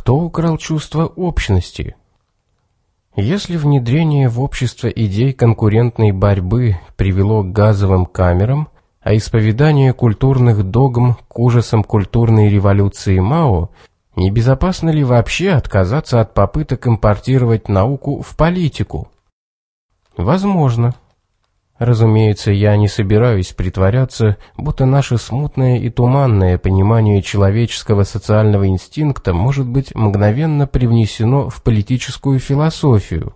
кто украл чувство общности? Если внедрение в общество идей конкурентной борьбы привело к газовым камерам, а исповедание культурных догм к ужасам культурной революции Мао, небезопасно ли вообще отказаться от попыток импортировать науку в политику? Возможно. Разумеется, я не собираюсь притворяться, будто наше смутное и туманное понимание человеческого социального инстинкта может быть мгновенно привнесено в политическую философию.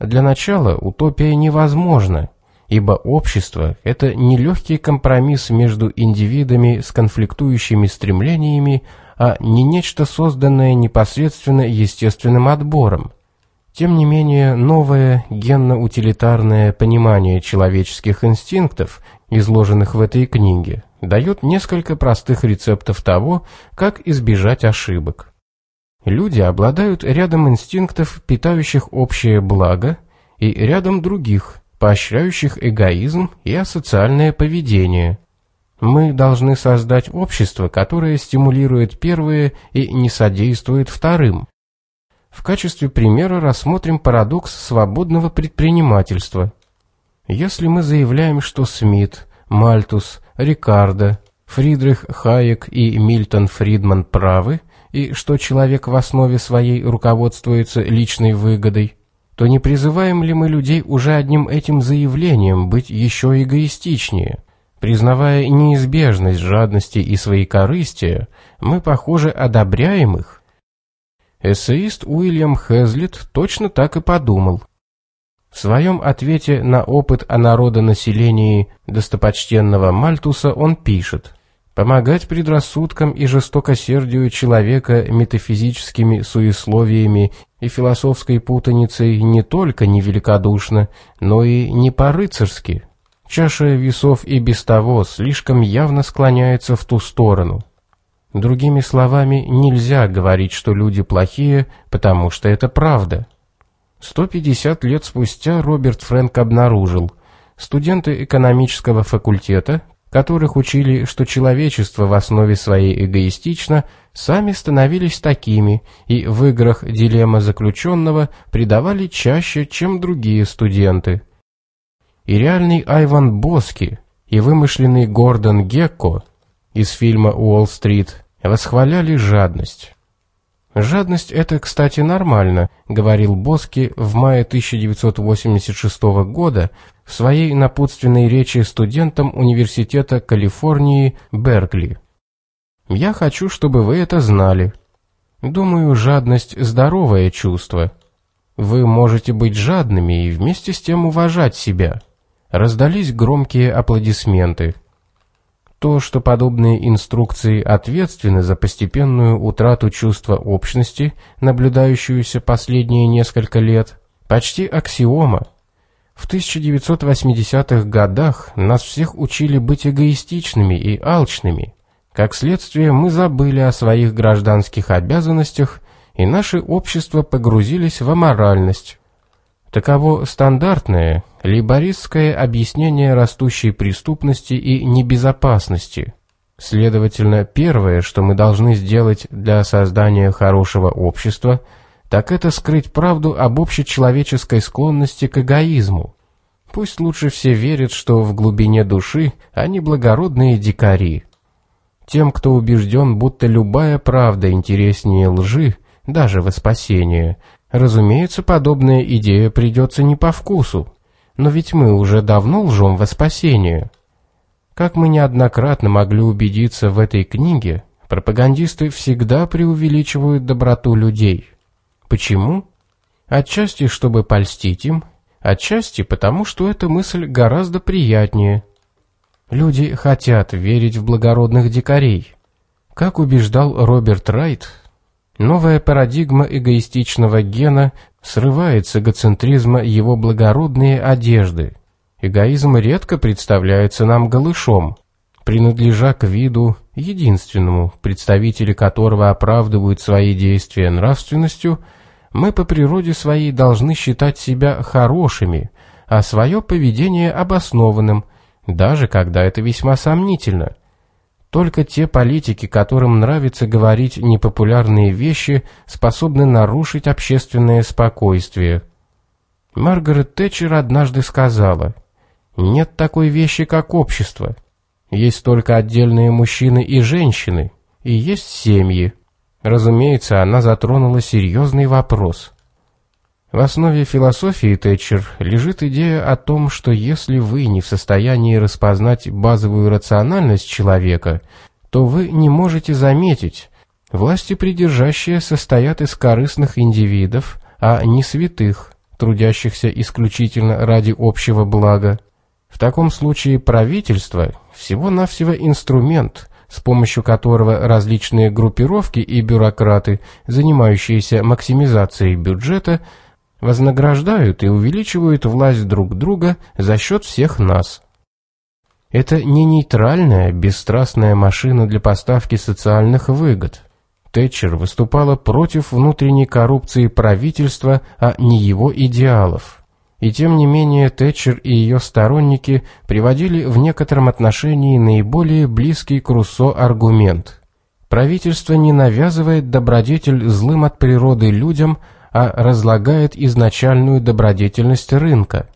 Для начала утопия невозможна, ибо общество – это не легкий компромисс между индивидами с конфликтующими стремлениями, а не нечто созданное непосредственно естественным отбором. Тем не менее, новое генно-утилитарное понимание человеческих инстинктов, изложенных в этой книге, дает несколько простых рецептов того, как избежать ошибок. Люди обладают рядом инстинктов, питающих общее благо, и рядом других, поощряющих эгоизм и асоциальное поведение. Мы должны создать общество, которое стимулирует первые и не содействует вторым. В качестве примера рассмотрим парадокс свободного предпринимательства. Если мы заявляем, что Смит, Мальтус, Рикардо, Фридрих Хайек и Мильтон Фридман правы, и что человек в основе своей руководствуется личной выгодой, то не призываем ли мы людей уже одним этим заявлением быть еще эгоистичнее? Признавая неизбежность жадности и своей корысти, мы, похоже, одобряем их. Эссеист Уильям Хезлит точно так и подумал. В своем ответе на опыт о народонаселении достопочтенного Мальтуса он пишет «Помогать предрассудкам и жестокосердию человека метафизическими суесловиями и философской путаницей не только невеликодушно, но и не по-рыцарски. Чаша весов и без того слишком явно склоняется в ту сторону». Другими словами, нельзя говорить, что люди плохие, потому что это правда. 150 лет спустя Роберт Фрэнк обнаружил, студенты экономического факультета, которых учили, что человечество в основе своей эгоистично, сами становились такими, и в играх «Дилемма заключенного» придавали чаще, чем другие студенты. И реальный Айван Боски, и вымышленный Гордон Гекко из фильма «Уолл-стрит» восхваляли жадность. «Жадность — это, кстати, нормально», — говорил Боски в мае 1986 года в своей напутственной речи студентам Университета Калифорнии Беркли. «Я хочу, чтобы вы это знали. Думаю, жадность — здоровое чувство. Вы можете быть жадными и вместе с тем уважать себя». Раздались громкие аплодисменты. То, что подобные инструкции ответственны за постепенную утрату чувства общности, наблюдающуюся последние несколько лет, почти аксиома. В 1980-х годах нас всех учили быть эгоистичными и алчными. Как следствие, мы забыли о своих гражданских обязанностях, и наше общество погрузились в аморальность, Таково стандартное, лейбористское объяснение растущей преступности и небезопасности. Следовательно, первое, что мы должны сделать для создания хорошего общества, так это скрыть правду об общечеловеческой склонности к эгоизму. Пусть лучше все верят, что в глубине души они благородные дикари. Тем, кто убежден, будто любая правда интереснее лжи, даже во спасение – Разумеется, подобная идея придется не по вкусу, но ведь мы уже давно лжем во спасение. Как мы неоднократно могли убедиться в этой книге, пропагандисты всегда преувеличивают доброту людей. Почему? Отчасти, чтобы польстить им, отчасти потому, что эта мысль гораздо приятнее. Люди хотят верить в благородных дикарей. Как убеждал Роберт Райт, Новая парадигма эгоистичного гена срывает с эгоцентризма его благородные одежды. Эгоизм редко представляется нам голышом, принадлежа к виду единственному, представители которого оправдывают свои действия нравственностью, мы по природе своей должны считать себя хорошими, а свое поведение обоснованным, даже когда это весьма сомнительно – Только те политики, которым нравится говорить непопулярные вещи, способны нарушить общественное спокойствие. Маргарет Тэтчер однажды сказала, «Нет такой вещи, как общество. Есть только отдельные мужчины и женщины, и есть семьи». Разумеется, она затронула серьезный вопрос. В основе философии Тэтчер лежит идея о том, что если вы не в состоянии распознать базовую рациональность человека, то вы не можете заметить, власти придержащие состоят из корыстных индивидов, а не святых, трудящихся исключительно ради общего блага. В таком случае правительство всего-навсего инструмент, с помощью которого различные группировки и бюрократы, занимающиеся максимизацией бюджета, вознаграждают и увеличивают власть друг друга за счет всех нас. Это не нейтральная, бесстрастная машина для поставки социальных выгод. Тэтчер выступала против внутренней коррупции правительства, а не его идеалов. И тем не менее Тэтчер и ее сторонники приводили в некотором отношении наиболее близкий к Руссо аргумент. Правительство не навязывает добродетель злым от природы людям, а разлагает изначальную добродетельность рынка.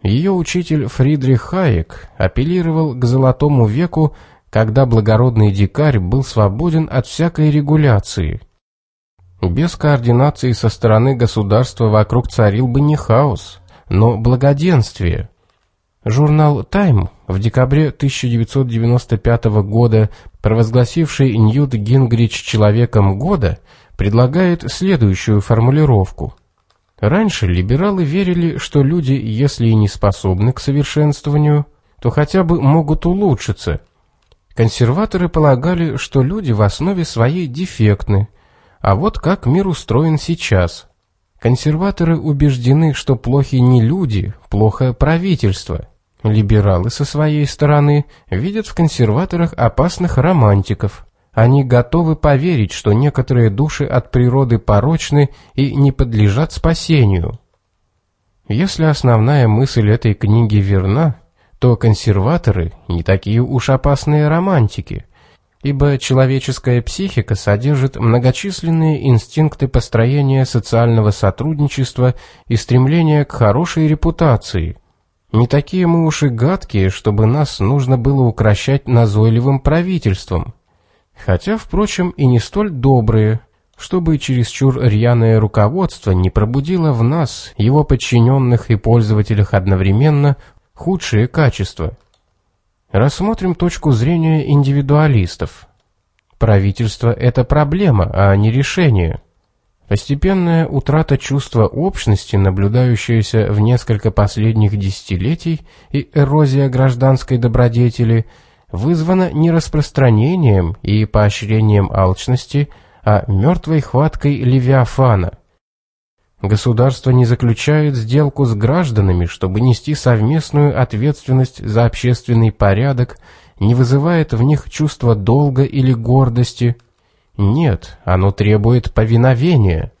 Ее учитель Фридрих Хайек апеллировал к золотому веку, когда благородный дикарь был свободен от всякой регуляции. Без координации со стороны государства вокруг царил бы не хаос, но благоденствие. Журнал «Тайм» в декабре 1995 года, провозгласивший Ньют Гингрич «Человеком года», предлагает следующую формулировку. Раньше либералы верили, что люди, если и не способны к совершенствованию, то хотя бы могут улучшиться. Консерваторы полагали, что люди в основе своей дефектны, а вот как мир устроен сейчас. Консерваторы убеждены, что плохи не люди, плохо правительство. Либералы со своей стороны видят в консерваторах опасных романтиков. Они готовы поверить, что некоторые души от природы порочны и не подлежат спасению. Если основная мысль этой книги верна, то консерваторы не такие уж опасные романтики, ибо человеческая психика содержит многочисленные инстинкты построения социального сотрудничества и стремления к хорошей репутации. Не такие мы уж и гадкие, чтобы нас нужно было укращать назойливым правительством хотя, впрочем, и не столь добрые, чтобы чересчур рьяное руководство не пробудило в нас, его подчиненных и пользователях одновременно, худшие качества. Рассмотрим точку зрения индивидуалистов. Правительство – это проблема, а не решение. Постепенная утрата чувства общности, наблюдающаяся в несколько последних десятилетий, и эрозия гражданской добродетели – вызвано не распространением и поощрением алчности, а мертвой хваткой Левиафана. Государство не заключает сделку с гражданами, чтобы нести совместную ответственность за общественный порядок, не вызывает в них чувства долга или гордости. Нет, оно требует повиновения.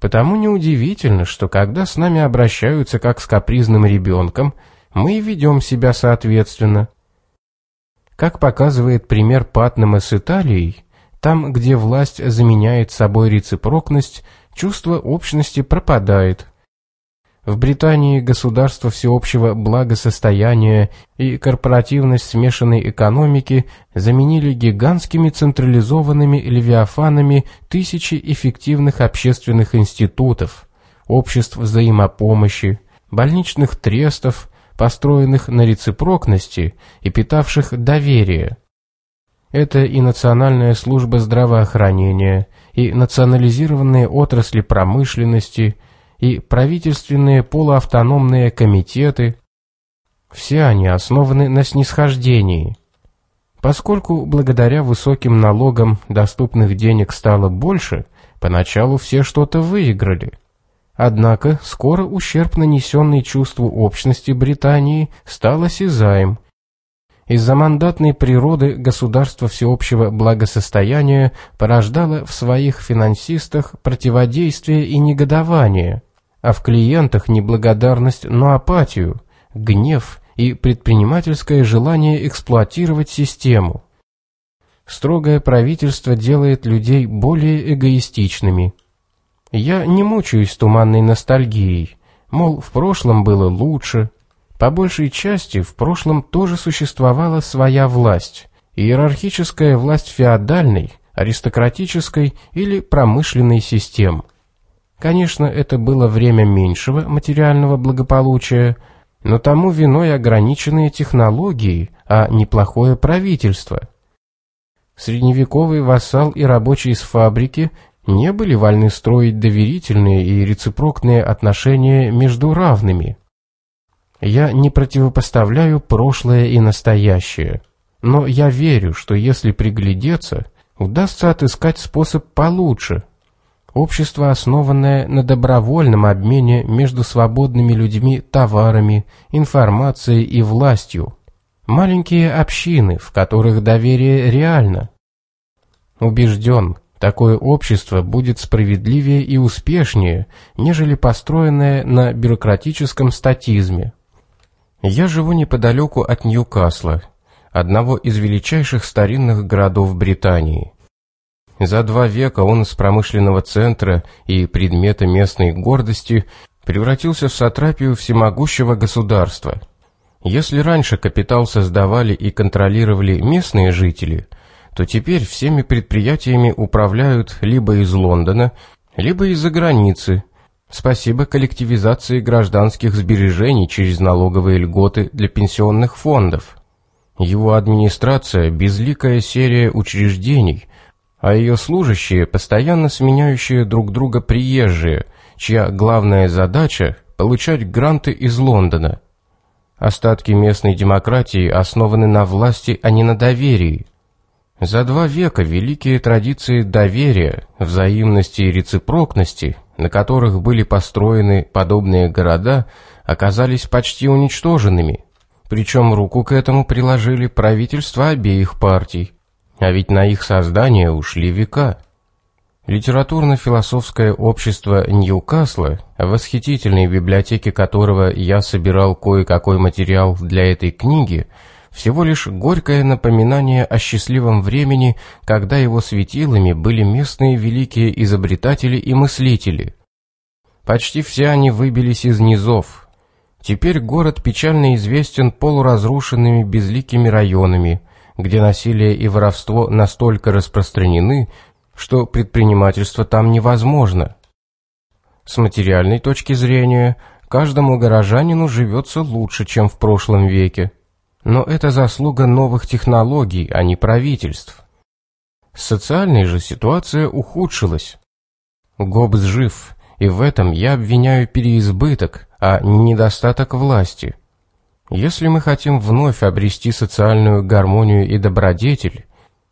Потому неудивительно, что когда с нами обращаются как с капризным ребенком, мы ведем себя соответственно. Как показывает пример Патнама с Италией, там, где власть заменяет собой рецепрокность, чувство общности пропадает. В Британии государство всеобщего благосостояния и корпоративность смешанной экономики заменили гигантскими централизованными левиафанами тысячи эффективных общественных институтов, обществ взаимопомощи, больничных трестов, построенных на рецепрокности и питавших доверие. Это и Национальная служба здравоохранения, и национализированные отрасли промышленности, и правительственные полуавтономные комитеты. Все они основаны на снисхождении. Поскольку благодаря высоким налогам доступных денег стало больше, поначалу все что-то выиграли – Однако скоро ущерб, нанесенный чувству общности Британии, стал осязаем. Из-за мандатной природы государство всеобщего благосостояния порождало в своих финансистах противодействие и негодование, а в клиентах неблагодарность, но апатию, гнев и предпринимательское желание эксплуатировать систему. Строгое правительство делает людей более эгоистичными. Я не мучаюсь туманной ностальгией, мол, в прошлом было лучше. По большей части в прошлом тоже существовала своя власть, иерархическая власть феодальной, аристократической или промышленной систем. Конечно, это было время меньшего материального благополучия, но тому виной ограниченные технологии, а неплохое правительство. Средневековый вассал и рабочий из фабрики не были вольны строить доверительные и рецепрокные отношения между равными. Я не противопоставляю прошлое и настоящее, но я верю, что если приглядеться, удастся отыскать способ получше. Общество, основанное на добровольном обмене между свободными людьми товарами, информацией и властью. Маленькие общины, в которых доверие реально. Убежден, Такое общество будет справедливее и успешнее, нежели построенное на бюрократическом статизме. Я живу неподалеку от Ньюкасла, одного из величайших старинных городов Британии. За два века он из промышленного центра и предмета местной гордости превратился в сатрапию всемогущего государства. Если раньше капитал создавали и контролировали местные жители – то теперь всеми предприятиями управляют либо из Лондона, либо из-за границы. Спасибо коллективизации гражданских сбережений через налоговые льготы для пенсионных фондов. Его администрация – безликая серия учреждений, а ее служащие – постоянно сменяющие друг друга приезжие, чья главная задача – получать гранты из Лондона. Остатки местной демократии основаны на власти, а не на доверии – за два века великие традиции доверия, взаимности и рецепрокности, на которых были построены подобные города, оказались почти уничтоженными. Причем руку к этому приложили правительства обеих партий. А ведь на их создание ушли века. Литературно-философское общество Ньюкасла, в восхитительной библиотеке которого я собирал кое-какой материал для этой книги, всего лишь горькое напоминание о счастливом времени, когда его светилами были местные великие изобретатели и мыслители. Почти все они выбились из низов. Теперь город печально известен полуразрушенными безликими районами, где насилие и воровство настолько распространены, что предпринимательство там невозможно. С материальной точки зрения, каждому горожанину живется лучше, чем в прошлом веке. Но это заслуга новых технологий, а не правительств. Социальная же ситуация ухудшилась. Гоббс жив, и в этом я обвиняю переизбыток, а не недостаток власти. Если мы хотим вновь обрести социальную гармонию и добродетель,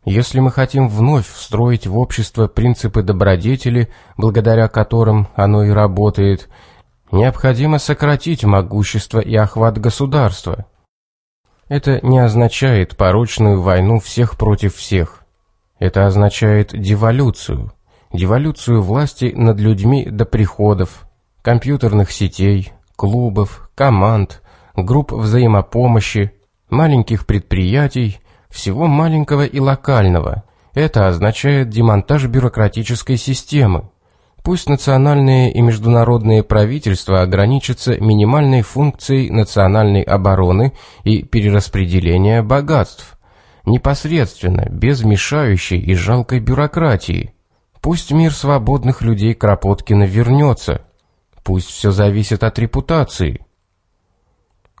если мы хотим вновь встроить в общество принципы добродетели, благодаря которым оно и работает, необходимо сократить могущество и охват государства – это не означает порочную войну всех против всех. Это означает деволюцию. Деволюцию власти над людьми до приходов, компьютерных сетей, клубов, команд, групп взаимопомощи, маленьких предприятий, всего маленького и локального. Это означает демонтаж бюрократической системы. Пусть национальные и международные правительства ограничатся минимальной функцией национальной обороны и перераспределения богатств, непосредственно, без мешающей и жалкой бюрократии. Пусть мир свободных людей Кропоткина вернется, пусть все зависит от репутации.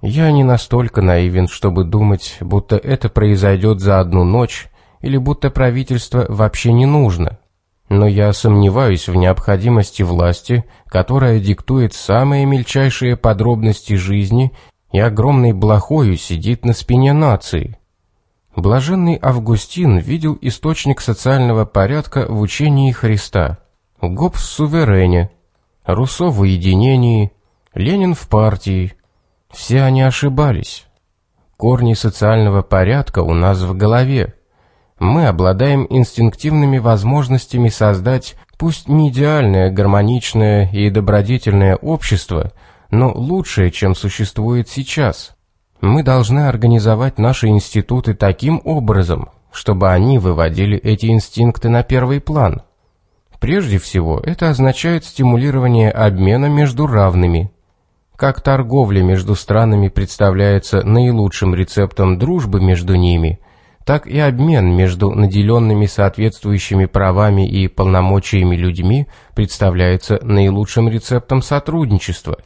Я не настолько наивен, чтобы думать, будто это произойдет за одну ночь, или будто правительство вообще не нужно. Но я сомневаюсь в необходимости власти, которая диктует самые мельчайшие подробности жизни и огромной блохою сидит на спине нации. Блаженный Августин видел источник социального порядка в учении Христа. Гоббс в суверене, Руссо в уединении, Ленин в партии. Все они ошибались. Корни социального порядка у нас в голове мы обладаем инстинктивными возможностями создать, пусть не идеальное, гармоничное и добродетельное общество, но лучшее, чем существует сейчас. Мы должны организовать наши институты таким образом, чтобы они выводили эти инстинкты на первый план. Прежде всего, это означает стимулирование обмена между равными. Как торговля между странами представляется наилучшим рецептом дружбы между ними, так и обмен между наделенными соответствующими правами и полномочиями людьми представляется наилучшим рецептом сотрудничества.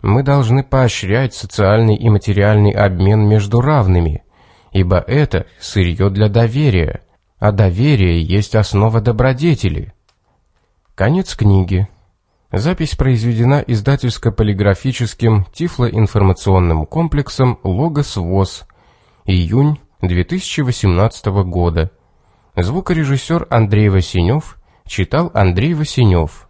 Мы должны поощрять социальный и материальный обмен между равными, ибо это сырье для доверия, а доверие есть основа добродетели. Конец книги. Запись произведена издательско-полиграфическим тифлоинформационным комплексом «Логос ВОЗ». Июнь 2018 года. Звукорежиссер Андрей Васенев читал Андрей Васенев.